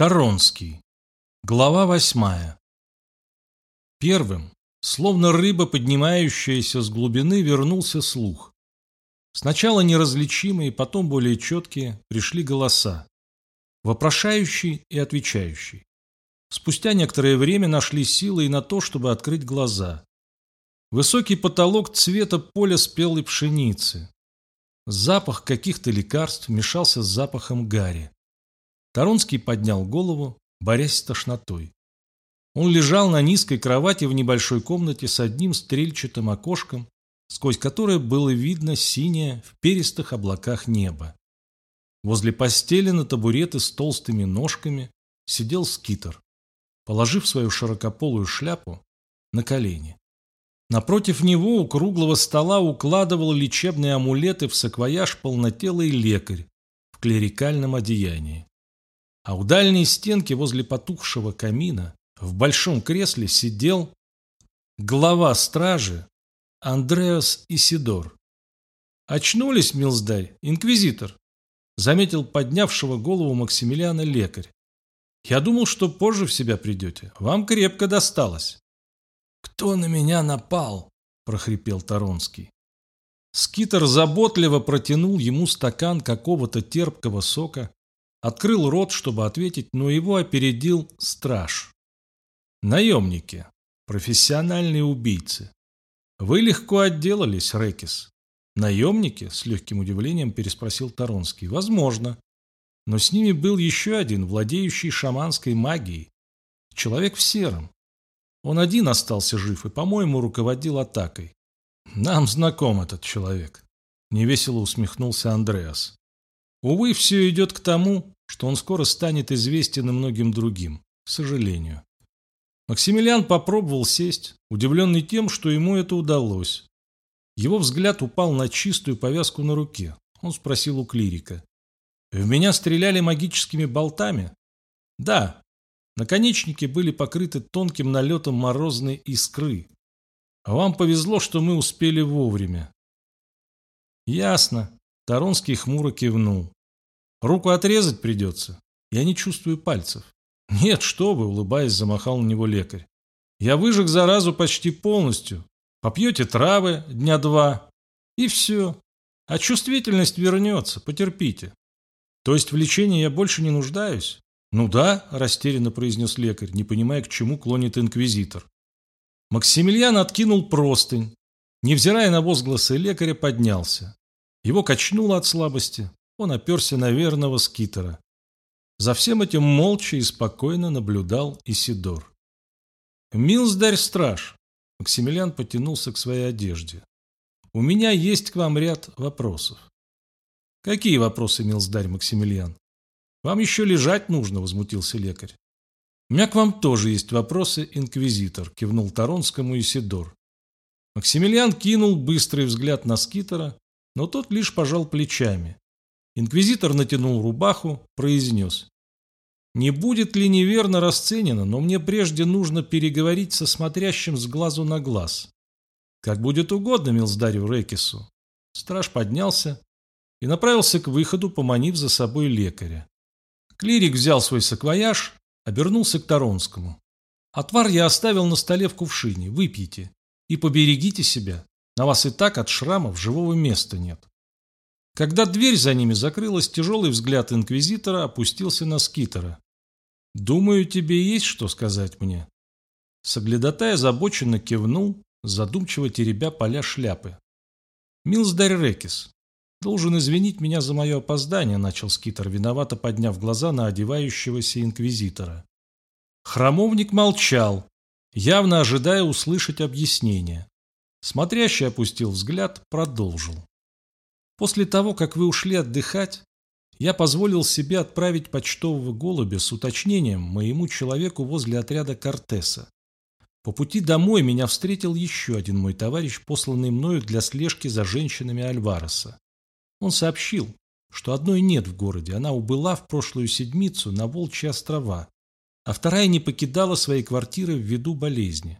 Таронский. Глава восьмая. Первым, словно рыба, поднимающаяся с глубины, вернулся слух. Сначала неразличимые, потом более четкие, пришли голоса. Вопрошающий и отвечающий. Спустя некоторое время нашли силы и на то, чтобы открыть глаза. Высокий потолок цвета поля спелой пшеницы. Запах каких-то лекарств мешался с запахом гари. Таронский поднял голову, борясь с тошнотой. Он лежал на низкой кровати в небольшой комнате с одним стрельчатым окошком, сквозь которое было видно синее в перистых облаках небо. Возле постели на табуреты с толстыми ножками сидел скитер, положив свою широкополую шляпу на колени. Напротив него у круглого стола укладывал лечебные амулеты в саквояж полнотелый лекарь в клерикальном одеянии. А у дальней стенки возле потухшего камина в большом кресле сидел глава стражи Андреас Исидор. «Очнулись, милздарь, инквизитор», — заметил поднявшего голову Максимилиана лекарь. «Я думал, что позже в себя придете. Вам крепко досталось». «Кто на меня напал?» — прохрипел Таронский. Скитер заботливо протянул ему стакан какого-то терпкого сока, Открыл рот, чтобы ответить, но его опередил страж. Наемники. Профессиональные убийцы. Вы легко отделались, Рекис. Наемники? С легким удивлением переспросил Таронский. Возможно. Но с ними был еще один, владеющий шаманской магией. Человек в сером. Он один остался жив и, по-моему, руководил атакой. Нам знаком этот человек. Невесело усмехнулся Андреас. Увы, все идет к тому, что он скоро станет известен и многим другим, к сожалению. Максимилиан попробовал сесть, удивленный тем, что ему это удалось. Его взгляд упал на чистую повязку на руке. Он спросил у клирика. «В меня стреляли магическими болтами?» «Да». Наконечники были покрыты тонким налетом морозной искры. А вам повезло, что мы успели вовремя. «Ясно», Таронский хмуро кивнул. «Руку отрезать придется. Я не чувствую пальцев». «Нет, что вы!» – улыбаясь, замахал на него лекарь. «Я выжег заразу почти полностью. Попьете травы дня два, и все. А чувствительность вернется, потерпите». «То есть в лечении я больше не нуждаюсь?» «Ну да», – растерянно произнес лекарь, не понимая, к чему клонит инквизитор. Максимилиан откинул простынь. Невзирая на возгласы лекаря, поднялся. Его качнуло от слабости, он оперся на верного скитера. За всем этим молча и спокойно наблюдал Исидор. «Милздарь-страж!» Максимилиан потянулся к своей одежде. «У меня есть к вам ряд вопросов». «Какие вопросы, милздарь Максимилиан?» «Вам еще лежать нужно», — возмутился лекарь. «У меня к вам тоже есть вопросы, инквизитор», — кивнул Таронскому Исидор. Максимилиан кинул быстрый взгляд на скитера, но тот лишь пожал плечами. Инквизитор натянул рубаху, произнес. «Не будет ли неверно расценено, но мне прежде нужно переговорить со смотрящим с глазу на глаз. Как будет угодно Милздарю Рекису». Страж поднялся и направился к выходу, поманив за собой лекаря. Клирик взял свой саквояж, обернулся к Таронскому. «Отвар я оставил на столе в кувшине, выпейте и поберегите себя. На вас и так от шрамов живого места нет. Когда дверь за ними закрылась, тяжелый взгляд инквизитора опустился на скитера. «Думаю, тебе есть что сказать мне». Соглядатай озабоченно кивнул, задумчиво теребя поля шляпы. «Милздарь Рекис, должен извинить меня за мое опоздание», начал скитер, виновато подняв глаза на одевающегося инквизитора. Храмовник молчал, явно ожидая услышать объяснение. Смотрящий опустил взгляд, продолжил. После того, как вы ушли отдыхать, я позволил себе отправить почтового голубя с уточнением моему человеку возле отряда Кортеса. По пути домой меня встретил еще один мой товарищ, посланный мною для слежки за женщинами Альвареса. Он сообщил, что одной нет в городе, она убыла в прошлую седмицу на Волчьи острова, а вторая не покидала своей квартиры ввиду болезни.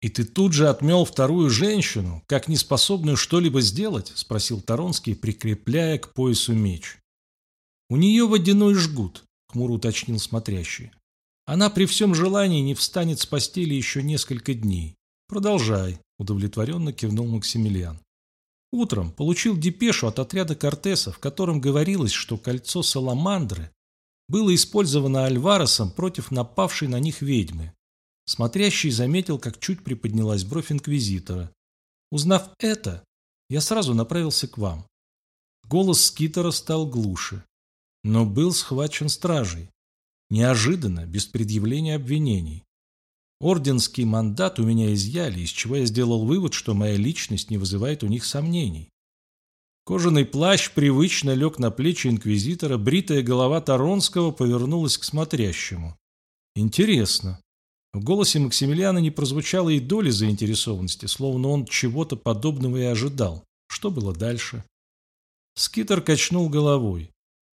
«И ты тут же отмел вторую женщину, как неспособную что-либо сделать?» – спросил Таронский, прикрепляя к поясу меч. «У нее водяной жгут. хмуро уточнил смотрящий. Она при всем желании не встанет с постели еще несколько дней. Продолжай, удовлетворенно кивнул Максимилиан. Утром получил депешу от отряда Кортеса, в котором говорилось, что кольцо Саламандры было использовано Альваресом против напавшей на них ведьмы. Смотрящий заметил, как чуть приподнялась бровь инквизитора. Узнав это, я сразу направился к вам. Голос Скитера стал глуше, но был схвачен стражей. Неожиданно, без предъявления обвинений. Орденский мандат у меня изъяли, из чего я сделал вывод, что моя личность не вызывает у них сомнений. Кожаный плащ привычно лег на плечи инквизитора, бритая голова Таронского повернулась к смотрящему. Интересно. В голосе Максимилиана не прозвучало и доли заинтересованности, словно он чего-то подобного и ожидал. Что было дальше? Скитер качнул головой.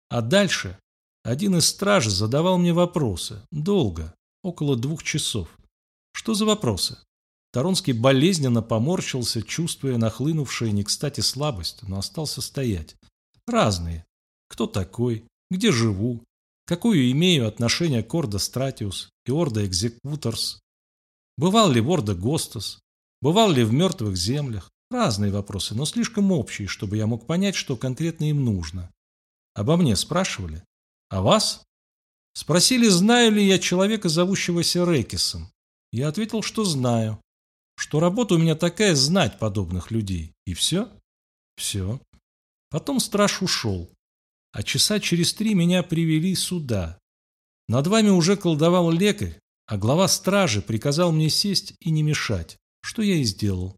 А дальше один из стражей задавал мне вопросы. Долго. Около двух часов. Что за вопросы? Таронский болезненно поморщился, чувствуя нахлынувшую не кстати слабость, но остался стоять. Разные. Кто такой? Где живу? Какое имею отношение к Орда Стратиус и Орда Экзекуторс? Бывал ли в Орда Гостас? Бывал ли в мертвых землях? Разные вопросы, но слишком общие, чтобы я мог понять, что конкретно им нужно. Обо мне спрашивали? А вас? Спросили, знаю ли я человека, зовущегося Рекисом. Я ответил, что знаю. Что работа у меня такая знать подобных людей. И все? Все. Потом страж ушел. А часа через три меня привели сюда. Над вами уже колдовал лекарь, а глава стражи приказал мне сесть и не мешать, что я и сделал.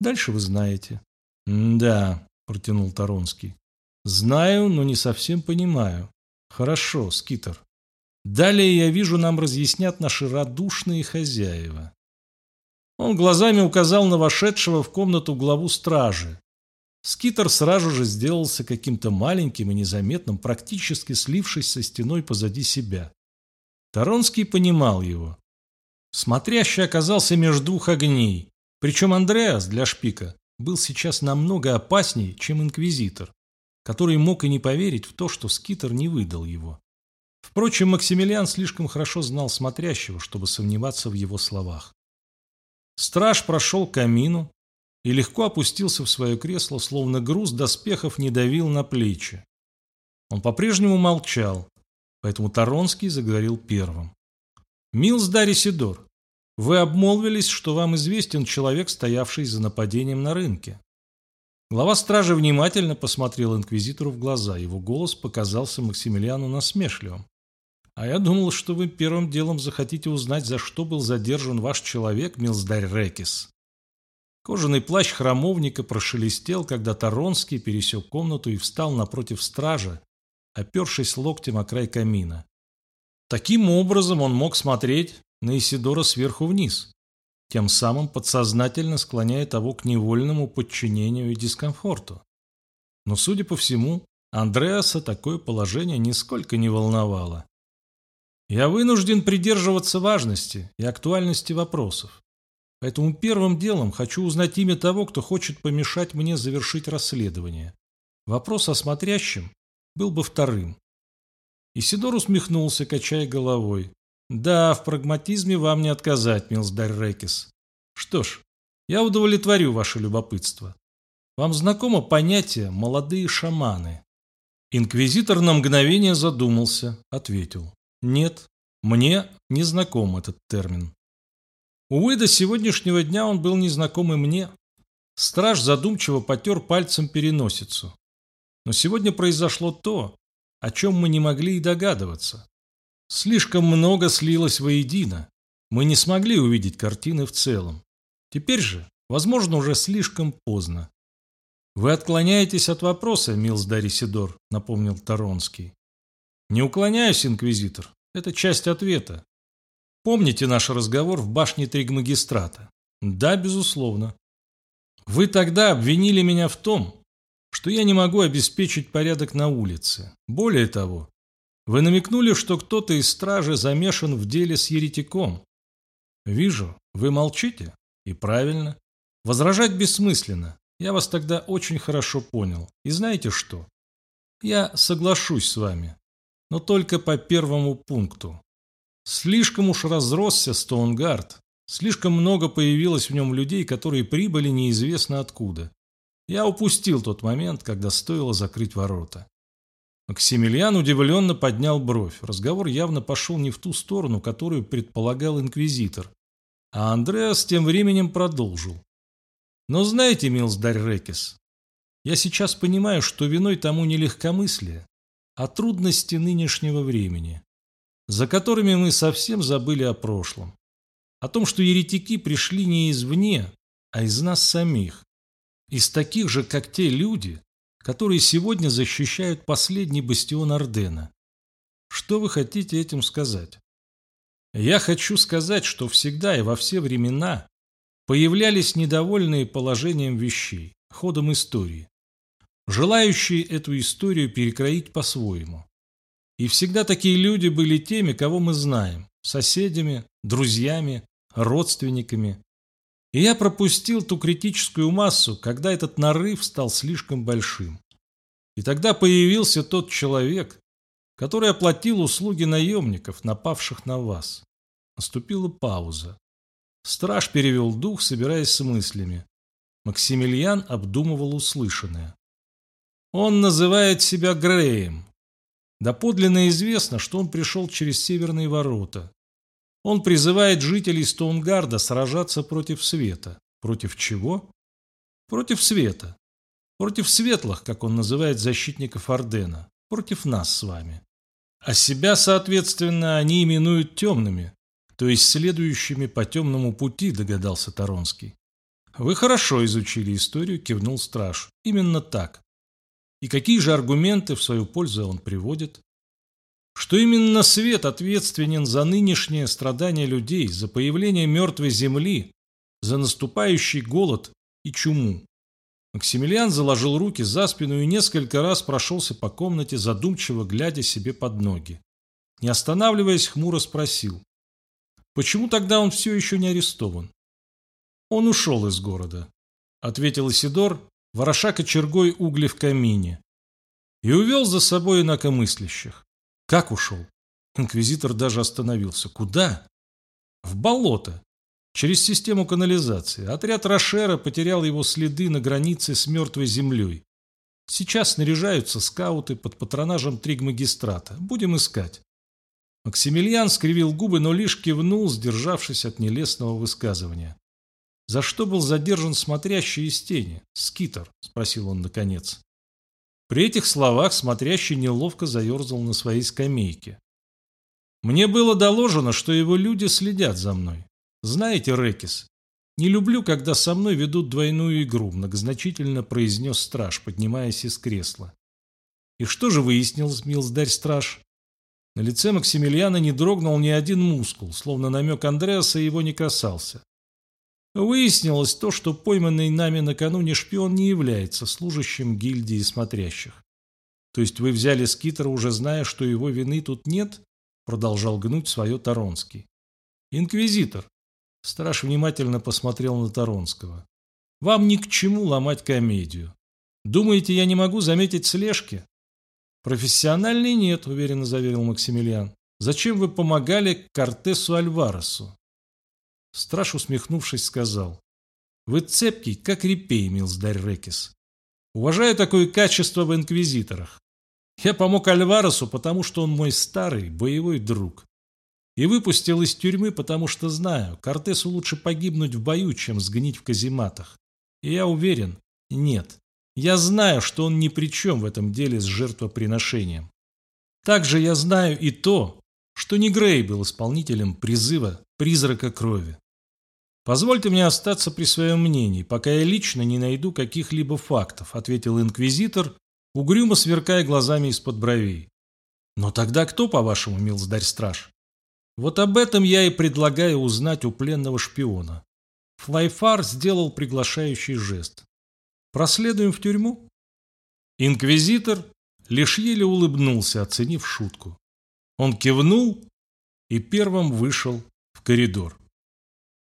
Дальше вы знаете. «Да», — протянул Таронский. «Знаю, но не совсем понимаю. Хорошо, Скитер. Далее, я вижу, нам разъяснят наши радушные хозяева». Он глазами указал на вошедшего в комнату главу стражи. Скитер сразу же сделался каким-то маленьким и незаметным, практически слившись со стеной позади себя. Таронский понимал его. Смотрящий оказался между двух огней, причем Андреас для шпика был сейчас намного опаснее, чем инквизитор, который мог и не поверить в то, что скитер не выдал его. Впрочем, Максимилиан слишком хорошо знал смотрящего, чтобы сомневаться в его словах. Страж прошел к камину и легко опустился в свое кресло, словно груз доспехов не давил на плечи. Он по-прежнему молчал, поэтому Таронский заговорил первым. «Милс Дарисидор, вы обмолвились, что вам известен человек, стоявший за нападением на рынке. Глава стражи внимательно посмотрел инквизитору в глаза. Его голос показался Максимилиану насмешливым. «А я думал, что вы первым делом захотите узнать, за что был задержан ваш человек, Милздарь Рекис». Кожаный плащ храмовника прошелестел, когда Таронский пересек комнату и встал напротив стража, опершись локтем о край камина. Таким образом он мог смотреть на Исидора сверху вниз, тем самым подсознательно склоняя того к невольному подчинению и дискомфорту. Но, судя по всему, Андреаса такое положение нисколько не волновало. Я вынужден придерживаться важности и актуальности вопросов. Поэтому первым делом хочу узнать имя того, кто хочет помешать мне завершить расследование. Вопрос о смотрящем был бы вторым. Исидор усмехнулся, качая головой. Да, в прагматизме вам не отказать, Милсдарь Рекис. Что ж, я удовлетворю ваше любопытство. Вам знакомо понятие «молодые шаманы»? Инквизитор на мгновение задумался, ответил. Нет, мне не знаком этот термин. Увы, до сегодняшнего дня он был незнаком и мне. Страж задумчиво потер пальцем переносицу. Но сегодня произошло то, о чем мы не могли и догадываться. Слишком много слилось воедино. Мы не смогли увидеть картины в целом. Теперь же, возможно, уже слишком поздно. «Вы отклоняетесь от вопроса, Милсдари Сидор», — напомнил Таронский. «Не уклоняюсь, инквизитор. Это часть ответа. Помните наш разговор в башне Тригмагистрата? Да, безусловно. Вы тогда обвинили меня в том, что я не могу обеспечить порядок на улице. Более того, вы намекнули, что кто-то из стражи замешан в деле с еретиком. Вижу, вы молчите. И правильно. Возражать бессмысленно. Я вас тогда очень хорошо понял. И знаете что? Я соглашусь с вами. но только по первому пункту. Слишком уж разросся Стоунгард, слишком много появилось в нем людей, которые прибыли неизвестно откуда. Я упустил тот момент, когда стоило закрыть ворота. Максимилиан удивленно поднял бровь. Разговор явно пошел не в ту сторону, которую предполагал инквизитор. А Андреас тем временем продолжил. Но знаете, Милсдарь Рекис, я сейчас понимаю, что виной тому не легкомыслие, а трудности нынешнего времени, за которыми мы совсем забыли о прошлом. О том, что еретики пришли не извне, а из нас самих. Из таких же, как те люди, которые сегодня защищают последний бастион Ордена. Что вы хотите этим сказать? Я хочу сказать, что всегда и во все времена появлялись недовольные положением вещей, ходом истории желающие эту историю перекроить по-своему. И всегда такие люди были теми, кого мы знаем, соседями, друзьями, родственниками. И я пропустил ту критическую массу, когда этот нарыв стал слишком большим. И тогда появился тот человек, который оплатил услуги наемников, напавших на вас. Наступила пауза. Страж перевел дух, собираясь с мыслями. Максимилиан обдумывал услышанное. Он называет себя Греем. Доподлинно известно, что он пришел через северные ворота. Он призывает жителей Стоунгарда сражаться против света. Против чего? Против света. Против светлых, как он называет защитников Ордена. Против нас с вами. А себя, соответственно, они именуют темными, то есть следующими по темному пути, догадался Таронский. Вы хорошо изучили историю, кивнул страж. Именно так. И какие же аргументы в свою пользу он приводит? Что именно свет ответственен за нынешнее страдание людей, за появление мертвой земли, за наступающий голод и чуму. Максимилиан заложил руки за спину и несколько раз прошелся по комнате, задумчиво глядя себе под ноги. Не останавливаясь, хмуро спросил. Почему тогда он все еще не арестован? Он ушел из города, ответил Исидор, вороша кочергой угли в камине, и увел за собой инакомыслящих. Как ушел? Инквизитор даже остановился. Куда? В болото. Через систему канализации. Отряд Рошера потерял его следы на границе с мертвой землей. Сейчас снаряжаются скауты под патронажем Тригмагистрата. Будем искать. Максимилиан скривил губы, но лишь кивнул, сдержавшись от нелестного высказывания. «За что был задержан смотрящий из тени? Скитер?» – спросил он наконец. При этих словах смотрящий неловко заерзал на своей скамейке. «Мне было доложено, что его люди следят за мной. Знаете, Рекис, не люблю, когда со мной ведут двойную игру», – многозначительно произнес страж, поднимаясь из кресла. «И что же выяснил, милздарь страж?» На лице Максимилиана не дрогнул ни один мускул, словно намек Андреаса его не касался. Выяснилось то, что пойманный нами накануне шпион не является служащим гильдии смотрящих. То есть вы взяли скитера, уже зная, что его вины тут нет? Продолжал гнуть свое Таронский. Инквизитор. Страж внимательно посмотрел на Таронского. Вам ни к чему ломать комедию. Думаете, я не могу заметить слежки? Профессиональной нет, уверенно заверил Максимилиан. Зачем вы помогали Кортесу Альваресу? Страж, усмехнувшись, сказал. «Вы цепкий, как репей, милздарь Рекис. Уважаю такое качество в инквизиторах. Я помог Альваресу, потому что он мой старый боевой друг. И выпустил из тюрьмы, потому что знаю, Кортесу лучше погибнуть в бою, чем сгнить в казематах. И я уверен, нет. Я знаю, что он ни при чем в этом деле с жертвоприношением. Также я знаю и то, что не Грей был исполнителем призыва призрака крови. «Позвольте мне остаться при своем мнении, пока я лично не найду каких-либо фактов», ответил инквизитор, угрюмо сверкая глазами из-под бровей. «Но тогда кто, по-вашему, милздарь-страж?» «Вот об этом я и предлагаю узнать у пленного шпиона». Флайфар сделал приглашающий жест. «Проследуем в тюрьму?» Инквизитор лишь еле улыбнулся, оценив шутку. Он кивнул и первым вышел в коридор.